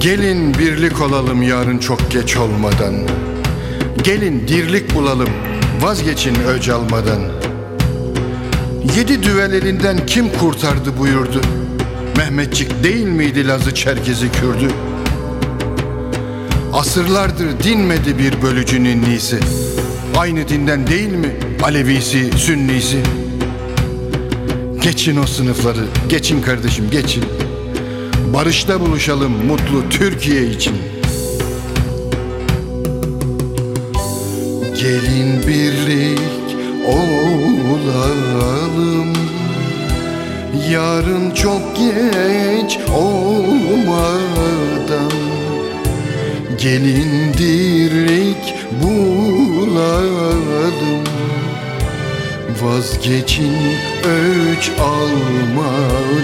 Gelin birlik olalım yarın çok geç olmadan. Gelin dirlik bulalım vazgeçin öc almadan. Yedi düvel elinden kim kurtardı buyurdu. Mehmetçik değil miydi Lazı Çerkezi Kürdü? Asırlardır dinmedi bir bölücünün nisi. Aynı dinden değil mi Alevisi, Sünnisi? Geçin o sınıfları, geçin kardeşim geçin Barışta buluşalım mutlu Türkiye için. Gelin birlik olalım. Yarın çok geç olmadan. Gelin dirlik bulalım. Vazgeçin öç almadan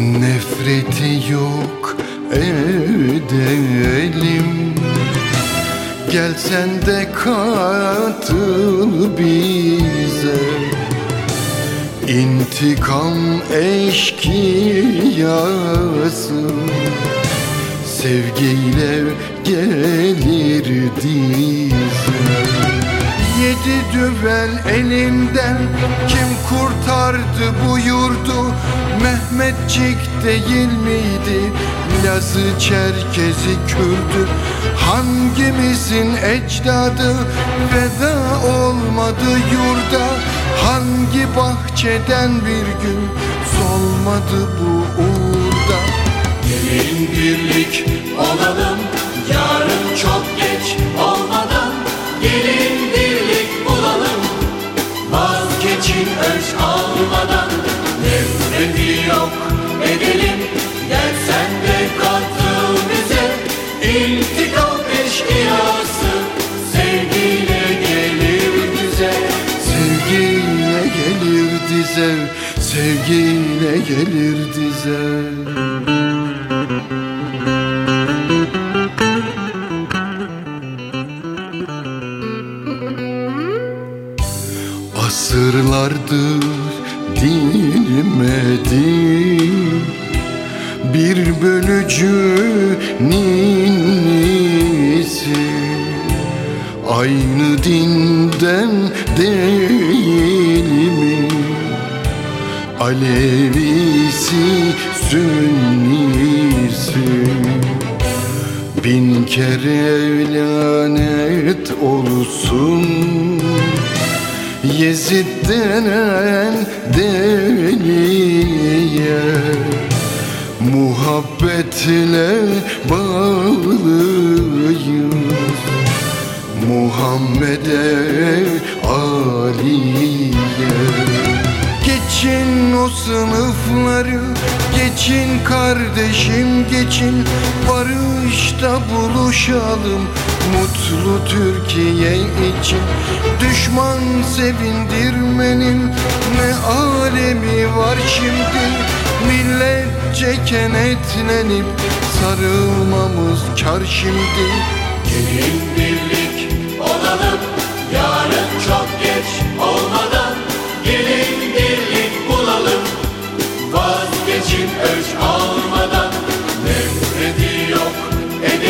Nefreti yok edelim Gel sen de katıl bize. İntikam eşkıyası. Sevgiyle gelir dize Yedi düvel elinden. Kim kurtardı bu yurdu? Mehmetçik değil miydi? Lazı Çerkezi Kürdü Hangimizin ecdadı? Veda olmadı yurda. Hangi bahçeden bir gün solmadı bu uğurda? Gelin birlik olalım öç almadan Nefreti yok. Edelim gel sen de katıl bize. İntikam eşkıyası sevgiyle gelir bize. Sevgiyle gelir dize Sevgiyle gelir dize Asırlardır dinmedi Bir bölücü ninnisi Aynı dinden değil mi? Alevisi, Sünnisi. Bin kere lanet olsun Yezid denen deliye Muhabbetle bağlıyız. Muhammed'e Ali'ye. Geçin o sınıfları Geçin kardeşim geçin Barışta buluşalım Mutlu Türkiye için Düşman sevindirmenin Ne alemi var şimdi? Milletçe kenetlenip Sarılmamız kar şimdi. Gelin birlik olalım Yarın çok geç olmadan Gelin birlik bulalım. Vazgeçin ölç almadan Nefreti yok edelim